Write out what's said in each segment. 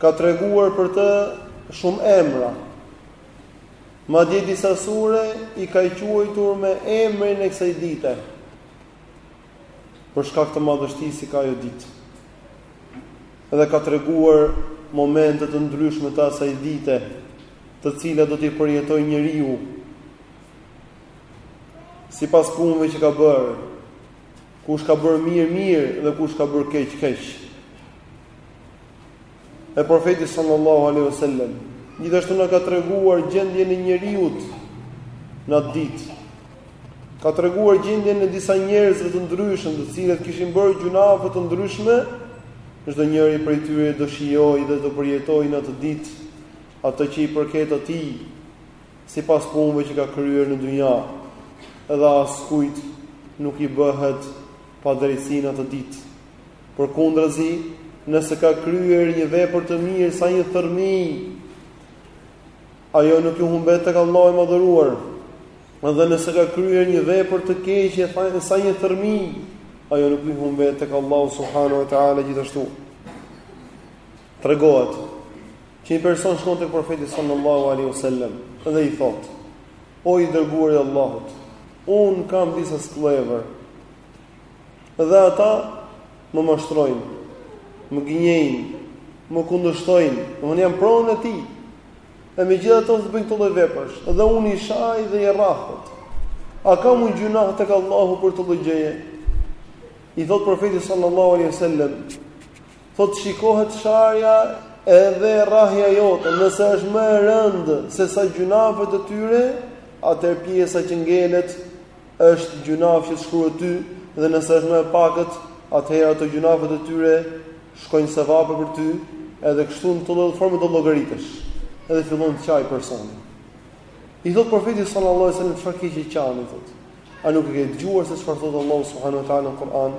ka treguar për të shumë emra. Madje disa sure i ka quajtur me emrin e kësaj dite. Për shkak të madhështisë që ka ajo ditë. Edhe ka treguar momente të ndryshme të asaj dite, të cilat do t'i përjetojë njeriu sipas punëve që ka bërë, Kush ka bërë mirë mirë dhe kush ka bërë keq keq. E profeti sallallahu alaihi wasallam gjithashtu na ka treguar gjendjen e njeriut në atë ditë. Ka treguar gjendjen e disa njerëzve të ndryshëm, të cilët kishin bërë gjunafe të ndryshme, çdo njeri prej tyre do shijojë dhe do përjetojë në atë ditë atë që i përket atij, sipas punëve që ka kryer në dynja, edhe askujt nuk i bëhet padrejtësi në atë ditë. Përkundrazi, nëse ka kryer një vepër të mirë sa një thërmi, ajo nuk i humbet tek Allahu i madhëruar, dhe nëse ka kryer një vepër të keqe sa një thërmi, ajo nuk i humbet tek Allahu subhanahu wa taala gjithashtu. Tregohet që një person shkon tek profeti sallallahu alaihi wasallam dhe i thotë: O i dërguari i Allahut, unë kam disa skllevër. Dhe ata më mashtrojnë, më gënjejnë, më kundërshtojnë, edhe pse janë pronë e tij. E megjithatë bëjnë këto lloj veprash Dhe unë i shaj dhe i rrah ata. A kam unë gjunah tek Allahu për këtë lloj gjëje? I thotë profeti sallallahu alaihi wasallam Thotë shikohet sharja edhe rrahja jote, nëse është më e rëndë sesa gjunafet e tyre, atëherë pjesa që ngelet është gjunaf që të shkruhet ty, dhe nëse është më e pakët, atëherë ato gjunafet e tyre shkojnë sevape për ty, edhe kështu në këtë lloj forme do llogaritesh, edhe fillon të qajë personi. I thotë profeti sallallahu alaihi wasallam, çfarë ke që qan, thotë, a nuk e ke dëgjuar se çfarë thotë Allahu subhanahu wa taala në Kur'an,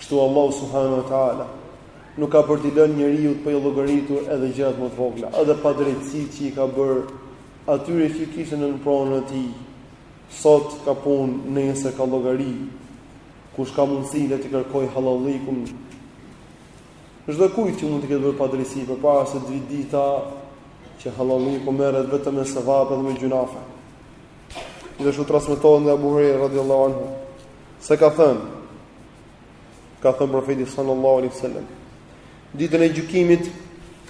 Kështu Allahu subhanahu wa taala nuk ka për t'i lënë njeriut pa llogaritur edhe gjërat më të vogla, edhe padrejtësitë që i ka bërë atyre që kishte nën pronën e tij. Sot ka punë, nesër ka llogari. Kush ka mundësi le t'i kërkojë hallallëkun çdokujt që mund t'i ketë bërë padrejtësi përpara se të vijë dita që hallallëku merret vetëm me sevape dhe me gjunafe. Gjithashtu transmetohet nga Ebu Hurejra radhiyallahu anhu Se ka thënë, ka thënë profeti sallallahu alaihi wasallam, ditën e gjykimit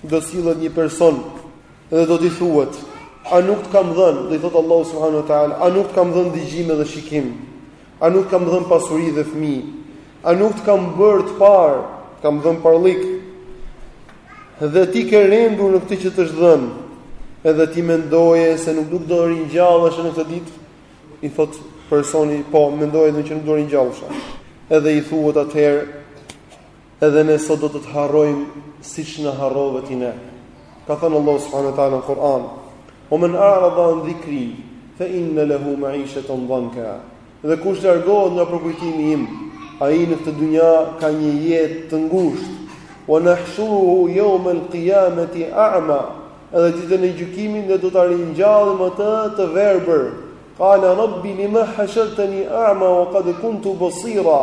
do sillet një person dhe do t'i thuhet, a nuk të kam dhënë, do i thotë Allahu subhanahu wa taala, a nuk të kam dhënë dëgjim dhe shikim? A nuk të kam dhënë pasuri dhe fëmijë? A nuk të kam bërë të parë, të kam dhënë parllik? Dhe ti ke rendur në këtë që të është dhënë, edhe ti mendoje se nuk nuk do ringjallesh në këtë ditë? i thotë personi po mendoja dhe që nuk do ringjallsha edhe i thuhet atëherë edhe ne sot do të të harrojmë siç na harrove ti ne ka thënë Allahu subhanahu wa taala në Kur'an wa man a'rada an dhikri fa inna lahu ma'ishatan dhanka dhe kush largohet nga përkujtimi im ai në këtë dynja ka një jetë të ngushtë wa nahshuruhu yawm al-qiyamati a'ma Edhe ditën e gjykimit ne do ta ringjallim atë të verbër. Qala rabbi lima hashartani a'ma wa qad kuntu basira.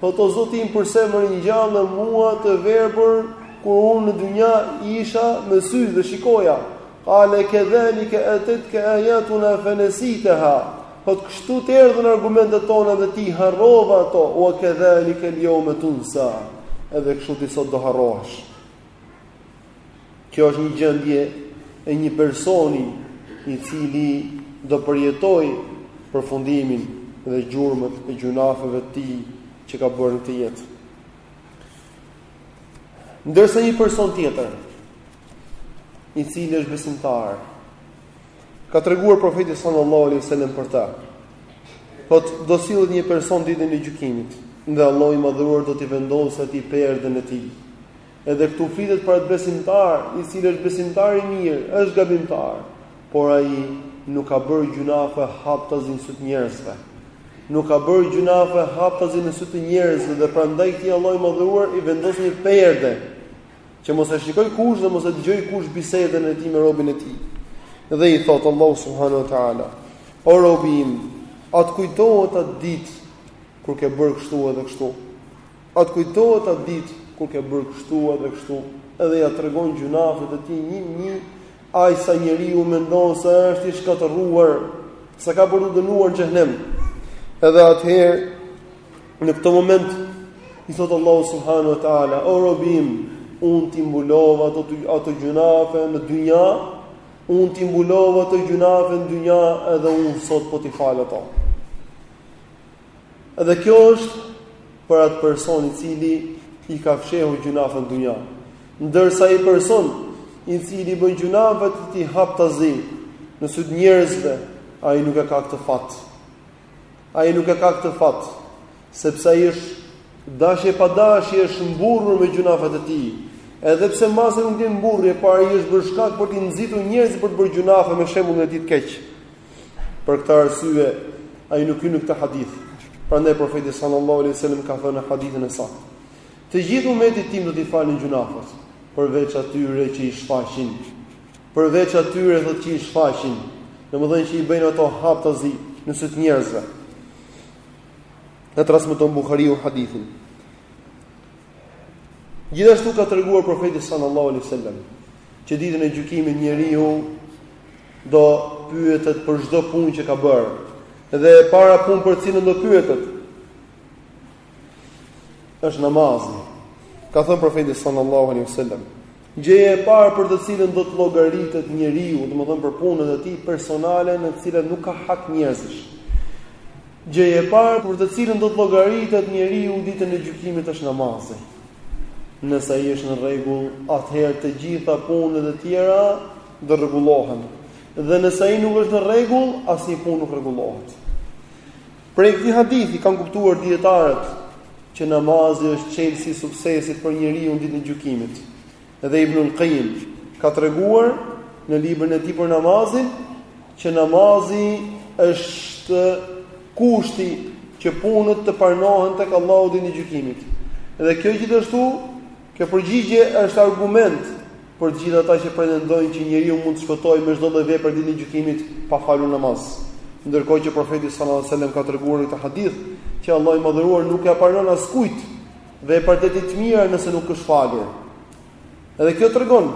Do thotë Zoti im përse më ringjalle mua të verbër kur unë në dynja isha me sy dhe shikoja. Qala kadhalika atatka ayatuna fanasitaha. Do thotë kështu të erdhën argumentet tona dhe ti i harrove ato, wa kadhalika al-yawma tunsa, edhe kështu ti sot do harrohesh. Kjo është një gjendje e një personi i cili do përjetojë përfundimin dhe gjurmët e gjynafeve të tij që ka bërë në këtë jetë. Ndërsa një person tjetër, i cili është besimtar, Ka treguar profeti sallallahu alaihi wasallam për ta. Thotë do sillet një person ditën e gjykimit, dhe Allahu i madhëruar do t'i vendosë atij perdën e tij. Edhe këtu flitet për atë besimtar, i cili është besimtar i mirë, është gabimtar, por ai nuk ka bërë gjynafe haptazi në sy të njerëzve. Nuk ka bërë gjynafe haptazi në sy të njerëzve dhe prandaj atij Allahu i madhëruar i vendos një perde. që mos e shikojë kush dhe mos e dëgjojë kush bisedën e tij me robin e tij. Dhe i thotë Allahu subhanahu wa taala: O robi im, a të kujtohet atë ditë kur ke bërë kështu edhe kështu? A të kujtohet atë ditë kur ke bërë kështu edhe kështu? Edhe ia tregon gjynafet e tij një një aq sa njeriu mendon se është i shkatërruar, se ka për t'u dënuar në xhehenem. Edhe atëherë Në këtë moment i thotë Allahu subhanahu wa taala, o robi im, unë t'i mbulova ato ato gjynafe në dynja, unë t'i mbulova ato gjynafe në dynja edhe unë sot po t'i fal ato. Edhe kjo është për atë person i cili i ka fshehur gjynafet në dynja. Ndërsa ai person i cili i bën gjynafet e tij haptazi në sy të njerëzve, ai nuk e ka këtë fat. Ai nuk e ka këtë fat, sepse ai është dashje e padashje është mburrur me gjunafet e tij. Edhe pse mos ta ketë mburrje, po ai është bërë shkak për të nxitur njerëzit për të bërë gjunafe me shembullin e tij të keq. Për këtë arsye, ai nuk hyn në këtë hadith. Prandaj profeti sallallahu alaihi wasallam ka thënë në hadithin e saktë: Të gjithë umetit tim do t'i falen gjunafet, përveç atyre që i shfaqin Përveç atyre thotë që i shfaqin, domethënë që i bëjnë ato haptazi në sy të njerëzve. E transmeton Buhariu hadithin. Gjithashtu ka treguar profeti sallallahu alaihi wasallam që ditën e gjykimit njeriu do pyetet për çdo punë që ka bërë. Dhe e para punë për cilën do pyetet është namazi. Ka thënë profeti sallallahu alaihi wasallam, Gjëja e parë për të cilën do të llogaritet njeriu, domethënë për punët e tij personale në të cilat nuk ka hak njerëzish. Gjëja e parë për të cilën do të llogaritet njeriu ditën e gjykimit është namazi. Nëse ai është në rregull, atëherë të gjitha punët e tjera do rregullohen. Dhe nëse ai nuk është në rregull, asnjë punë nuk rregullohet. Prej këtij hadithi kanë kuptuar dijetarët që namazi është çelësi i suksesit për njeriun ditën e gjykimit. Dhe Ibnul Qayyim ka treguar në librin e tij për namazin që namazi është kushti që punët të parnohen tek Allahu ditën e gjykimit. Dhe kjo gjithashtu, kjo përgjigje është argument Për të gjithë ata që pretendojnë që njeriu mund të shpëtojë me çdo lloj vepre ditën e gjykimit pa falur namaz, ndërkohë që profeti sallallahu alajhi wasallam ka treguar në këtë hadith që Allahu i madhëruar nuk ia pranon askujt veprat e tij të mira nëse nuk është falur. Edhe kjo tregon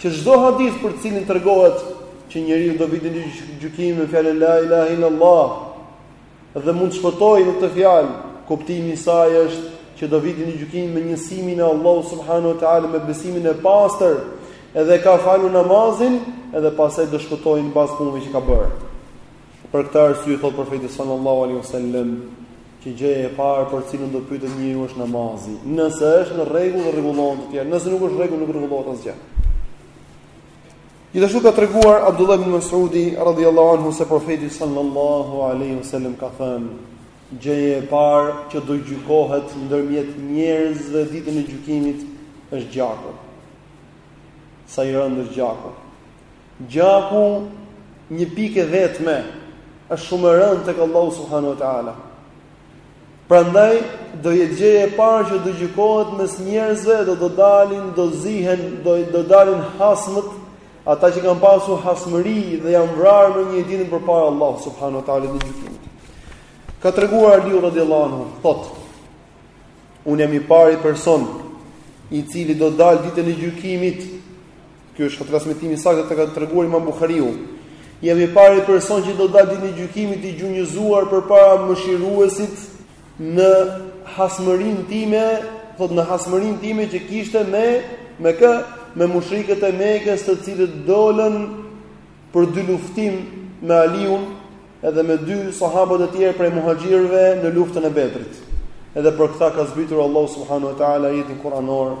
që çdo hadith për të cilin tregohet që njeriu do vijë ditën e gjykimit me fjalën la ilaha illallah Dhe mund të shpëtojë me këtë fjalë, kuptimi i saj është që do vijë ditën e gjykimit me njësimin e Allahut subhanahu wa taala me besimin e pastër, edhe ka falur namazin, edhe pastaj do shpëtojë në bazë të punëve që ka bërë. Për këtë arsye thot profeti sallallahu alaihi wasallam, që gjëja e parë për cilën do pyetet njeriu është namazi. Nëse është në rregull, rregullohen të tjerat. Nëse nuk është në rregull, nuk rregullohet asgjë. Gjithashtu ka treguar Abdullah ibn Mas'udi radhiyallahu anhu se profeti sallallahu alaihi wasallam ka thënë: Gjëja e parë që do gjykohet ndërmjet njerëzve ditën e gjykimit është gjaku. Sa i rëndë është gjaku. Gjaku një pikë e vetme është shumë e rëndë tek Allahu subhanahu wa taala. Prandaj do jetë gjëja e parë që do gjykohet mes njerëzve dhe do dalin, do zihen, do do dalin hasmët, ata që kanë pasur hasmëri dhe janë vrarë në një, ditën përpara Allah subhanahu wa taala në gjykim. Ka treguar Aliu radhiyallahu anhu, thotë: Unë jam i pari person i cili do dalë ditën e gjykimit Ky është ka transmetim të saktë, e ka treguar Imam Buhariu. Jam i pari person që do dalë ditën e gjykimit i gjunjëzuar përpara mëshiruesit në hasmërin time, thot në hasmërin time që kishte me me kë me mushrikët e Mekës, të cilët dolën për dyluftim me Aliun edhe me dy sahabët e tjerë prej muhaxhirëve në luftën e Bedrit. Edhe për këtë ka zbritur Allahu subhanahu wa taala ajetin kuranor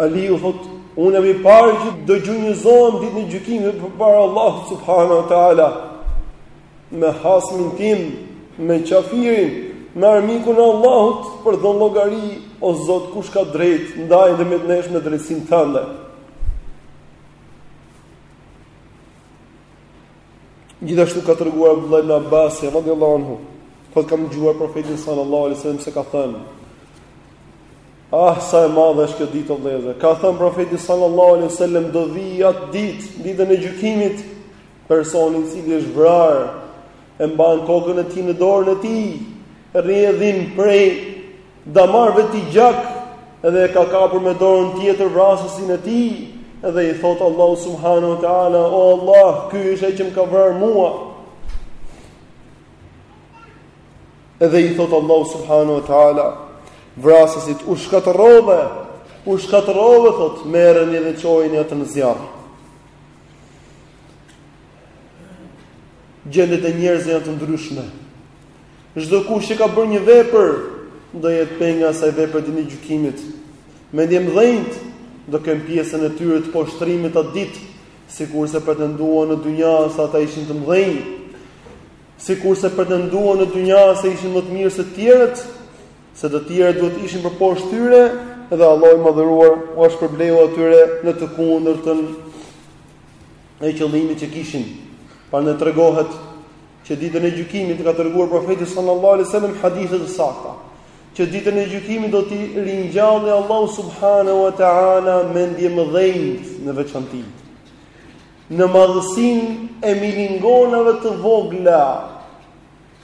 Aliu thotë, unë jam i pari që do gjunjëzohem ditën e gjykimit përpara Allahut subhanahu wa taala me hasmin tim, me qafirin, me armikun e Allahut për dhënë llogari o Zot kush ka drejt ndaje midis nesh me drejtësinë tënde. Gjithashtu ka treguar Abdullah ibn Abbas radhiyallahu anhu, thotë kam dëgjuar profetin sallallahu alaihi wasallam se ka thënë Ah sa e madhe është kjo ditë o vëllezër. Ka thënë profeti sallallahu alaihi wasallam do vi atë ditë, ditën e gjykimit, personi i cili është vrarë e mban kokën e tij në dorën e tij, rrjedhin prej damarëve të tij gjak dhe e ka kapur me dorën tjetër vrasësin e tij dhe i thot Allahut subhanahu wa taala o Allah ky është ai që më ka vrarë mua Edhe i thotë Allahu subhanahu wa taala vrasësit u shkatërrove, u shkatërrove thot, merrni dhe çojini atë në zjarr. Gjendjet e njerëzve janë të ndryshme. Çdokush që ka bërë një vepër, do jetë peng i asaj vepre ditën e gjykimit. Mendjemëdhenjtë do kenë pjesën e tyre të poshtrimit atë ditë, sikurse pretenduan në dynja se ata ishin të mëdhenj. Sikurse pretenduan në dynja se ishin më të mirë se të tjerët, se të tjerët duhet të ishin përposhtë tyre, dhe Allahu i madhëruar ua shpërbleu atyre në të kundërtën e qëllimit që kishin. Prandaj tregohet që ditën e gjykimit ka treguar profeti sallallahu alaihi wasallam hadithe të sakta, që ditën e gjykimit do t'i ringjallë Allahu subhanahu wa taala mendjemëdhenjtë në veçanti. Në madhësinë e milingonave të vogla,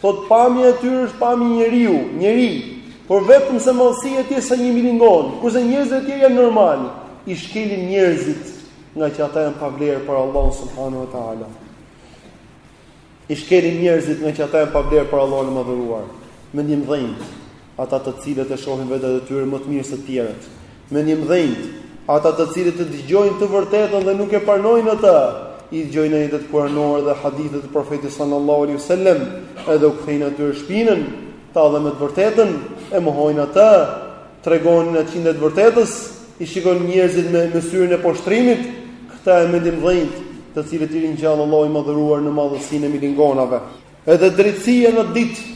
thot pamja e tyre është pamje njeriu, njeri, por vetëm se madhësia e tij është sa një milingon, kurse njerëzit e tjerë janë normal, i shkelin njerëzit ngaqë ata janë pa vlerë para Allahut subhanahu wa taala. I shkelin njerëzit ngaqë ata janë pa vlerë për Allahun e madhëruar. Mendjemëdhenjtë, ata të cilët e shohin veten e tyre më të mirë se tjerët. Mendjemëdhenjtë, ata të cilët e dëgjojnë të vërtetën dhe nuk e pranojnë atë, i dëgjojnë ajetet kuranore dhe hadithet e profetit sallallahu alaihi wasallam, edhe u kthejnë atyre shpinën, tallen me të vërtetën, e mohojnë atë, tregojnë inat ndaj të vërtetës, i shikojnë njerëzit me syrin e poshtrimit, këta janë mendjemëdhenjtë, të cilët i ringjall Allahu i madhëruar në madhësinë e milingonave. Edhe drejtësia në atë ditë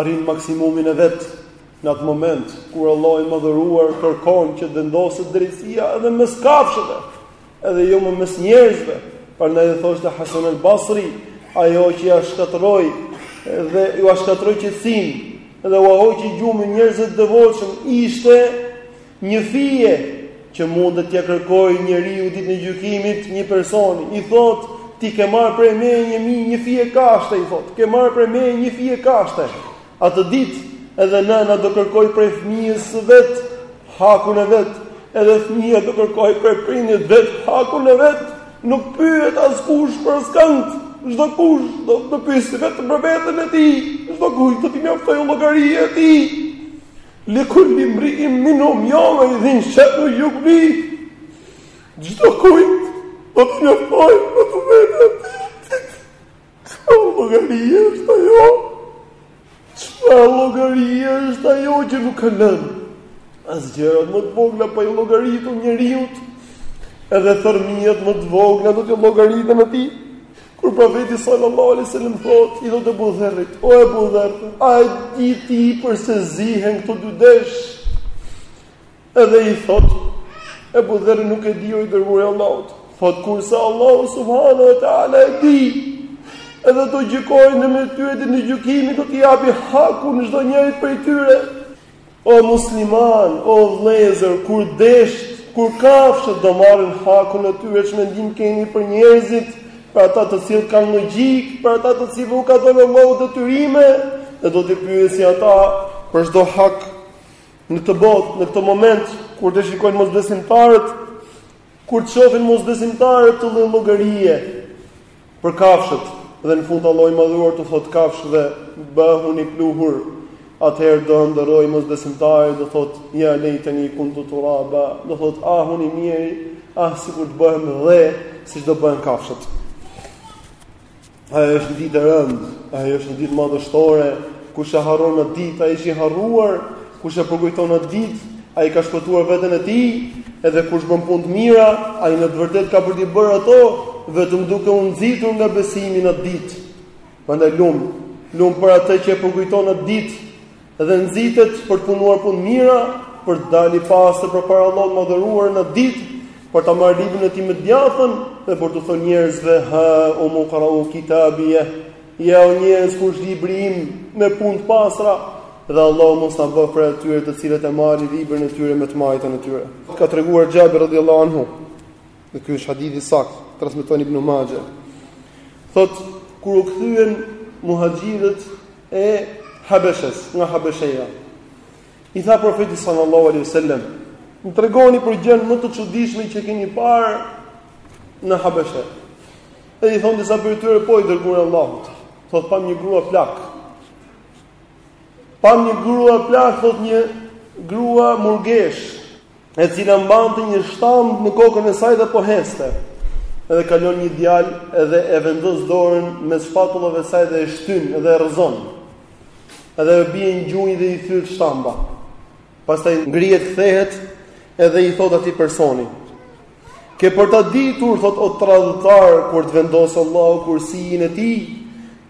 arrin maksimumin e vet në atë moment kur Allahu i madhëruar kërkon që të vendoset drejtësia edhe mes kafshëve. Edhe jo më mes njerëzve. Prandaj thoshte Hasan al-Basri, ajo që ia shkatërroi dhe ua shkatërroi qetësinë dhe ua hoqi gjumin njerëzve të devotshëm ishte një fije që mund t'ia kërkojë njeriu ditën e gjykimit një personi. I thotë, ti ke marrë prej meje një mi një fije kashte, i thotë, ke marrë prej meje një fije kashte. Atë ditë, edhe nëna do kërkojë prej fëmijës së vet hakun e vet, edhe fëmija do kërkojë prej prindit të vet hakun e vet. Nuk pyet askush për askënd. Çdokush do të pyesë vetëm për veten e tij. Çdokujt do t'i mjaftojë llogaria e tij. Li kul-limri-in minhum jeume idhin she'nun jugnih. Çdokujt do t'i mjaftojë e vetja e tij Çfarë llogarie është ajo? Çfarë llogarie është ajo që nuk ka lënë as gjërat më të vogla pa ia llogaritur njeriut? Edhe thërmijet më të vogla do t'i llogariten atij. Kur profeti sallallahu alaihi wasallam thotë, i thotë Ebu Dherrit, o Ebu Dherr, a e di ti përse zihen këto dy desh? Edhe i thotë Ebu Dherri, nuk e di o i dërguari i Allahut. Thotë, kurse Allahu subhanehu ue ta'ala e di, edhe do gjykojë ndërmjet tyre ditën e gjykimit, do t'i japi hakun çdonjërit prej tyre. O muslimanë, o vëllezër, kur deshtë, kur kafshët do marrin hakun e tyre, ç'mendim keni për njerëzit, për ata të cilët kanë logjikë, për ata të cilëve u ka dhënë Allahu detyrime, dhe do t'i pyesi ata për çdo hak Në këtë botë, në këtë moment kur ta shikojnë mosbesimtarët, kur ta shohin mosbesimtarët këtë lloj llogarie për kafshët dhe në fund Allahu i madhëruar t'u thotë kafshëve bëhuni pluhur, atëherë do ëndërrojë mosbesimtari, do thotë ja lejteni kuntu turaba, do thotë ah unë i mjeri, ah sikur të bëhem dhe siç do bëhen kafshët. Ajo është një ditë e rëndë, ajo është një ditë madhështore, kush e harron në atë ditë, ai është i harruar, kush e përkujton në atë ditë, ai ka shpëtuar veten e tij, edhe kush bën punë të mira, ai në të vërtetë ka për t'i bërë ato, vetëm duke u nxitur nga besimi në atë ditë. Prandaj lum, lum për atë që e përkujton në atë ditë, dhe nxitet për të punuar punë të mira, për të dalë i pastër përpara Allahut të madhëruar në atë ditë, për ta marrë librin e tij me të djathtën dhe për t'u thënë njerëzve ha'umu iqra'u kitabiyya ja o njerëz ku është libri im me punë të pastra dhe Allahu mos na bëftë prej atyre të cilët e marrin librin e tyre me të majtën e tyre. Ka treguar Xhabir radhiyallahu anhu. E ky është hadith i saktë, transmeton Ibn Maxhe. Thotë kur u kthyen muhaxhirët e Habeshes, nga Habesheja. I tha profeti sallallahu alaihi wasallam, "Më tregoni për gjënë më të çuditshme që keni parë në Habeshe." E i thonë disa prej tyre po i dërguar i Allahut. Thotë pamë një grua plakë. Pamë një grua plakë, thotë një grua murgeshë. e cila mbante një shtambë në kokën e saj dhe po ecte. Edhe kalon një djalë edhe e vendos dorën mes shpatullave saj dhe e shtyn dhe e rrëzon. Edhe bie në gjunjë dhe i thyhet shtamba. Pastaj ngrihet, kthehet edhe i thotë atij personi: Ke për ta ditur thotë o tradhtar kur të vendosë Allahu kursinë e tij,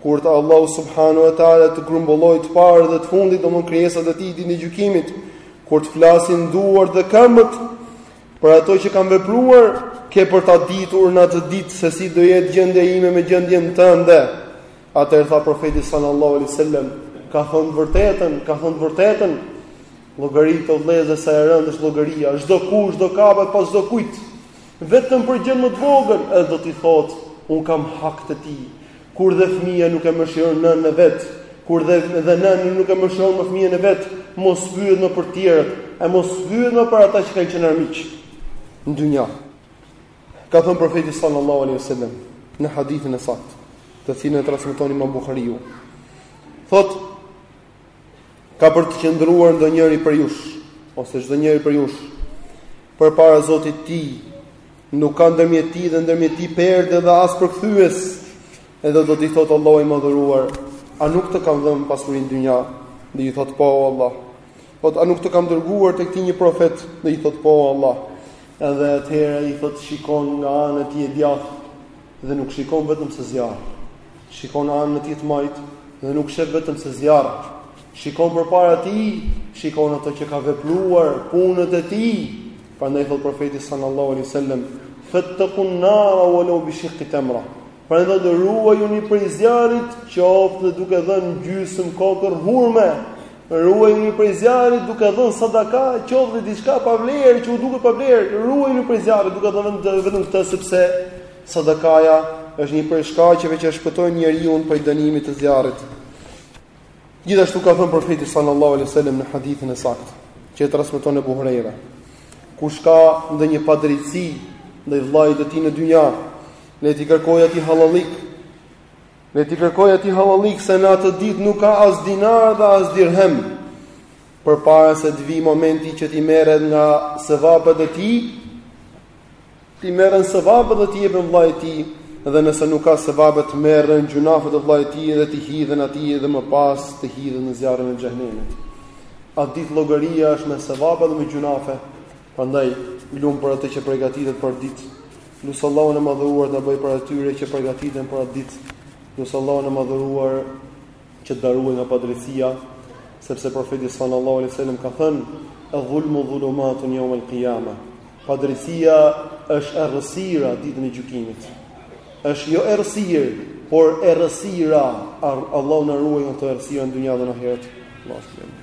kur të Allahu subhanahu wa taala të grumbullojë të parë dhe të fundit domethënë krijesat e tij ditën e gjykimit, kur të flasin duart dhe këmbët për ato që kanë vepruar, ke për ta ditur në atë ditë se si do jetë gjendja ime me gjendjen tënde. Atëherë tha profeti sallallahu alaihi wasallam, ka thënë të vërtetën, ka thënë të vërtetën. Llogaria o vëllezër sa e rëndë është llogaria, çdokush do kapet pas çdokujt. Vetëm për gjënë më të vogël, edhe do t'i thotë, unë kam hak te ti. Kur dhe fëmija nuk e mëshiron nënën e vet, kur dhe dhe nëna nuk e mëshiron më fëmijën e vet, mos pyet më për të tjerët, e mos pyet më për ata që kanë qenë armiq. Në dynja. Ka thënë profeti sallallahu alaihi wasallam në hadithin e saktë, të cilin e transmeton Imam Buhariu. Thotë Ka për të qëndruar ndonjëri prej jush, ose çdonjëri prej jush, përpara Zotit të tij, nuk ka ndërmjet tij dhe ndërmjet tij perde dhe as përkthyes, edhe do t'i thotë Allahu i madhëruar, a nuk të kam dhënë pasuri në dynja, dhe i thotë po Allah, po a nuk të kam dërguar tek ti një profet, do i thotë po o Allah, edhe atëherë i thotë shikon nga ana e tij e djathtë, dhe nuk shikon vetëm se zjarr. Shikon anën e tij të majtë dhe nuk shef vetëm se zjarr. Shikon përpara tij, shikon ato që ka vepruar, punët e tij. Prandaj thotë profeti sallallahu alaihi wasallam, "Fattaqun nara walau bi shiqqi tamra." Prandaj thotë ruajuni prej zjarrit, qoftë duke dhënë gjysmë kokërr hurme. Ruajuni prej zjarrit duke dhënë sadaka, qoftë dhe diçka pa vlerë që u duket pa vlerë, ruajuni prej zjarrit duke dhënë vetëm këtë sepse sadakaja është një prej shkaqeve që shpëtojnë njeriun prej dënimit të zjarrit. Gjithashtu ka thënë profeti sallallahu alaihi wasallam në hadithin e saktë, që e transmeton Abu Huraira, kush ka ndonjë padrejtësi ndaj vllajit të tij në dynja, le t'i kërkojë atij hallallik, Le t'i kërkojë atij hallallik se në atë ditë nuk ka as dinar dhe as dirhem përpara se të vijë momenti që t'i merren nga sevapet e tij t'i merren sevapet dhe t'i jepen vllajit tij Dhe nëse nuk ka sevape t'i merren gjynahet e vllajit tij dhe t'i hidhen atij dhe më pas të hidhet në zjarrin e xhehnemit Atë ditë llogaria është me sevape dhe me gjynahe Prandaj lum për atë që pregatitet për ditë Lus Allahun e Madhëruar të na bëjë prej atyre që përgatiten për atë ditë. Lus Allahun e Madhëruar që të na ruajë nga padrejtësia, sepse profeti sallallahu alejhi ue sellem ka thënë: "Edh-dhulmu dhulumatun yawm al-qiyama." Padrejtësia është errësira ditën e gjykimit. Është jo errësirë, por errësira. Allahu na ruaj nga këto errësira në dynja dhe në ahiret. Allahu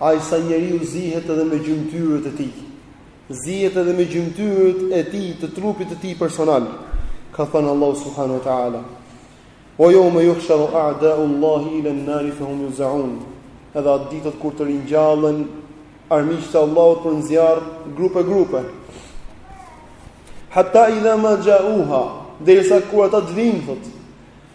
Ai sa njeriu zihet edhe me gjymtyrët e tij. Zihet edhe me gjymtyrët e tij të trupit të tij personal. Ka thënë Allahu subhanahu wa taala: "Wa yawma yuhsharu a'da'u Allahi ila an-nari fa hum yuza'un." Edhe atë ditë kur të ringjallen armiqtë e Allahut për n'zjarr grupe grupe. Hatta idha ma ja'uha, derisa kur ata të vijnë thotë,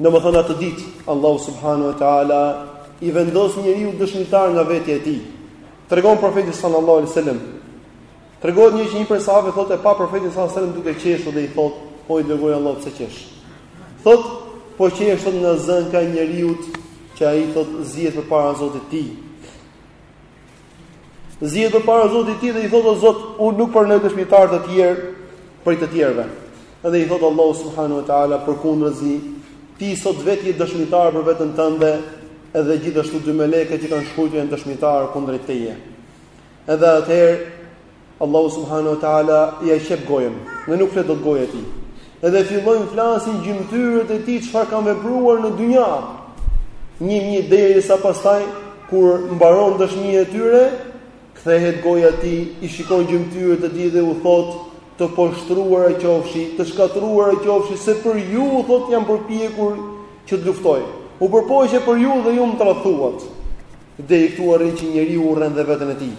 Domethënë atë ditë, Allahu subhanu e ta'ala i vendos njeriut dëshmitar nga vetja e tij. Tregon profeti sallallahu alejhi ue sallam. Tregohet një që një prej sahabëve thotë e pa profetin sallallahu sallam duke qeshur dhe i thotë, o i dërguari i Allahut pse qesh. Thotë, po qesh thotë nga zënka e njeriut që ai thotë zihet përpara Zotit tij. Zihet përpara Zotit të tij dhe i thotë o Zot, unë nuk pranoj dëshmitarë të tjerë prej të tjerëve. Dhe i thotë Allahu subhanahu wa taala përkundrazi, ti sot vetë je dëshmitar për veten tënde, edhe gjithashtu dy melekët që kanë shkruar janë dëshmitar kundrejt teje. Edhe atëherë Allahu subhanahu wa taala ia qep gojën, dhe nuk flet dot goja e tij. Edhe fillojnë flasin gjymtyrët e tij çfarë kanë vepruar në dynja. 1000 derisa pastaj kur mbaron dëshmia e tyre, kthehet goja e tij, i shikon gjymtyrët e tij dhe u thotë të poshtruara qofshi, të shkatërruara qofshi se për ju u thotë jam përpjekur që të luftoj. U përpoqa për ju dhe ju më tradhtuat. Deri këtu arrin që njeriu urren dhe veten e tij.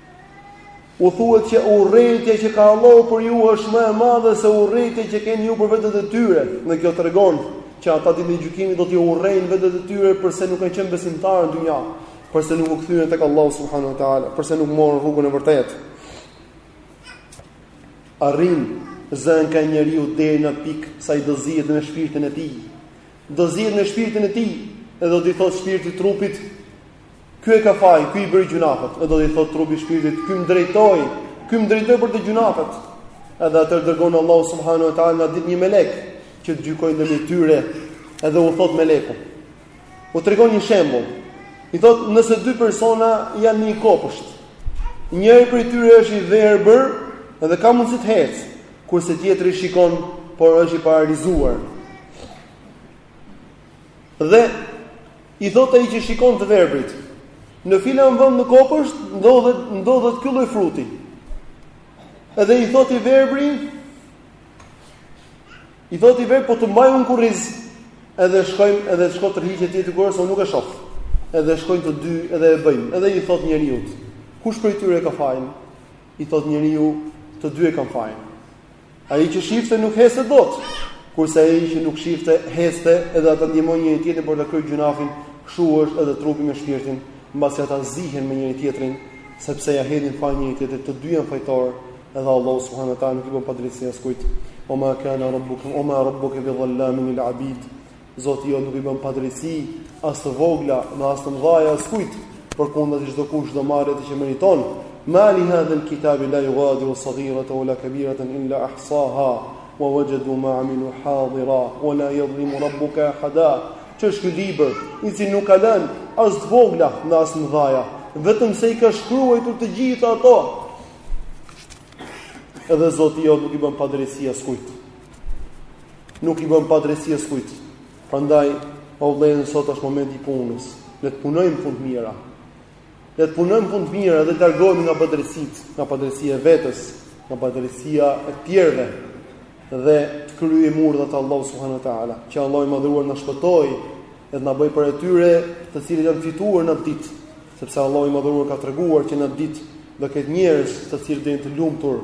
U thuhet që urrejtja që ka Allahu për ju është më e madhe se urrejtja që keni ju për vetët e tyre, dhe kjo tregon që ata ditën e gjykimit do t'i urrejnë vetët e tyre përse nuk kanë qenë besimtarë në dynja, përse nuk u kthyen tek Allahu subhanahu wa taala, përse nuk morën rrugën e vërtetë. Arrin zënka njeriu deri në pikë saqë do zihet me shpirtin e tij. Do zihet me shpirtin e tij, edhe do t'i thotë shpirti trupit, Ky e ka faj, ky i bëri gjynahet, edhe do t'i thotë trupi shpirtit, ky më drejtoi, ky më drejtoi për te gjynahet. Edhe atëherë dërgon Allahu subhanahu wa taala atë ditë një melek, që të gjykojë ndërmjet tyre, edhe u thotë meleku. U tregon një shembull, i thotë nëse dy persona janë në një kopësht, njëri prej tyre është i verbër, edhe ka mundësi të ecë, kurse tjetri shikon, por është i paralizuar. Dhe I thotë ai që shikon të verbrit, Në filan vend në kopësht ndodhet ndodhet ky lloj fruti. Edhe i thotë i verbri, i thotë i verbri po të mbaj unë në kurriz. Edhe shkojmë, edhe shko tërhiqe ti atë kur se unë nuk e shoh. Edhe shkojnë të dy, edhe e bëjnë. Edhe i thotë njeriut, kush prej tyre ka fajin? I thotë njeriu, të dy e kanë fajin. Ai që shifte nuk ecte dot, kurse ai që nuk shifte ecte edhe ata ndihmojnë njëri-tjetrin për të kryer gjynahin, kështu është edhe trupi me shpirtin, mbasi ata zihen me njëri-tjetrin, sepse ia hedhin fajin njëri-tjetrit, të dy janë fajtorë, edhe Allahu subhanahu wa taala nuk i bën padrejtësi askujt. Wa ma kana rabbuk wa ma rabbuka bi dhallamin lil abid. Zoti jot nuk i bën padrejtësi as të vogla, dhe as të mëdha askujt, përkundrazi çdokush do marrë atë që meriton. Mali hadha al-kitab la yughadiru saghiratan wala kabiratan illa ahsaha wa wajadu ma amilu hadira wa la yadhlimu rabbuka ahada. Ç'është ky libër, i cili nuk ka lënë as të vogla, dhe as të mëdha, vetëm se i ka shkruar të gjitha ato. Edhe Zoti jot nuk i bën padrejtësi askujt. Nuk i bën padrejtësi askujt. Prandaj, o vëllezër, sot është momenti i punës. Le të punojmë punë të mira. Le të punojmë punë të mira dhe të largohemi nga padrejtësitë, nga padrejtësia e vetes, nga padrejtësia e të tjerëve dhe të kryejmë urdhat e Allahut subhanuhu teala. Që Allahu i madhëruar të na shpëtojë edhe të na bëjë prej atyre të cilët janë të fituar në atë ditë, sepse Allahu i madhëruar ka treguar që në atë ditë do ketë njerëz të cilët do jenë të lumtur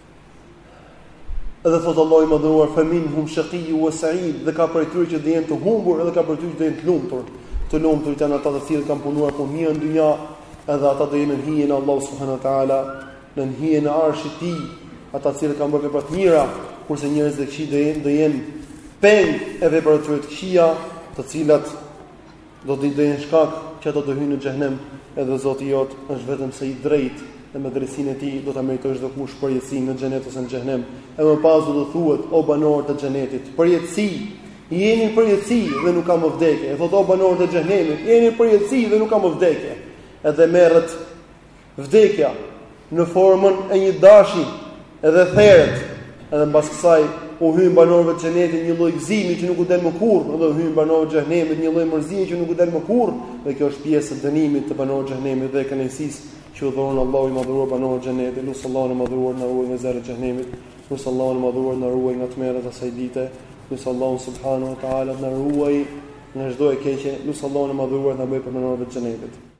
Edhe thotë Allahu i madhëruar faminhum shaqi wa sa'id dhe ka prej tyre që do jenë të humbur edhe ka prej tyre që do jenë të lumtur. Të lumtur janë ata të cilët kanë punuar punë të mira në dynja, edhe ata do jenë në hijen e Allahut subhanahu wa taala, në hijen e arshit të tij, ata të cilët kanë bërë vepra të mira, kurse njerëzit e këqij do jenë do jenë peng i veprave të tyre të këqija, të cilat Do do jenë shkak që ata do hyjnë në xhehenem, edhe Zoti jot është vetëm se i drejtë dhe me drejtësinë e tij do ta meritojë çdokush përjetësinë në xhenet ose në xhehenem. Edhe më pas do t'u thuhet o banorë të xhenetit, përjetësi, jeni në përjetësi dhe nuk ka më vdekje. E thotë o banorë të xhehenemit, jeni në përjetësi dhe nuk ka më vdekje. Edhe merret Vdekja, në formën e një dashi dhe theret, edhe mbas kësaj u hyn banorëve të xhenetit një lloj gëzimi që nuk u del më kurrë, dhe u hyn banorëve të xhenemit një lloj mërzie që nuk u del më kurrë, dhe kjo është pjesë e dënimit të banorëve të xhenemit dhe kënaqësisë që u dhuron Allahu i madhëruar banorëve të xhenetit, e lus Allahun e madhëruar të na ruajë nga zjarri i xhenemit, e lus Allahun e madhëruar të na ruajë nga tmerret e asaj dite, e lus Allahun subhanahu wa taala të na ruajë nga çdo e keqe, e lus Allahun e madhëruar të na bëjë prej banorëve të xhenetit.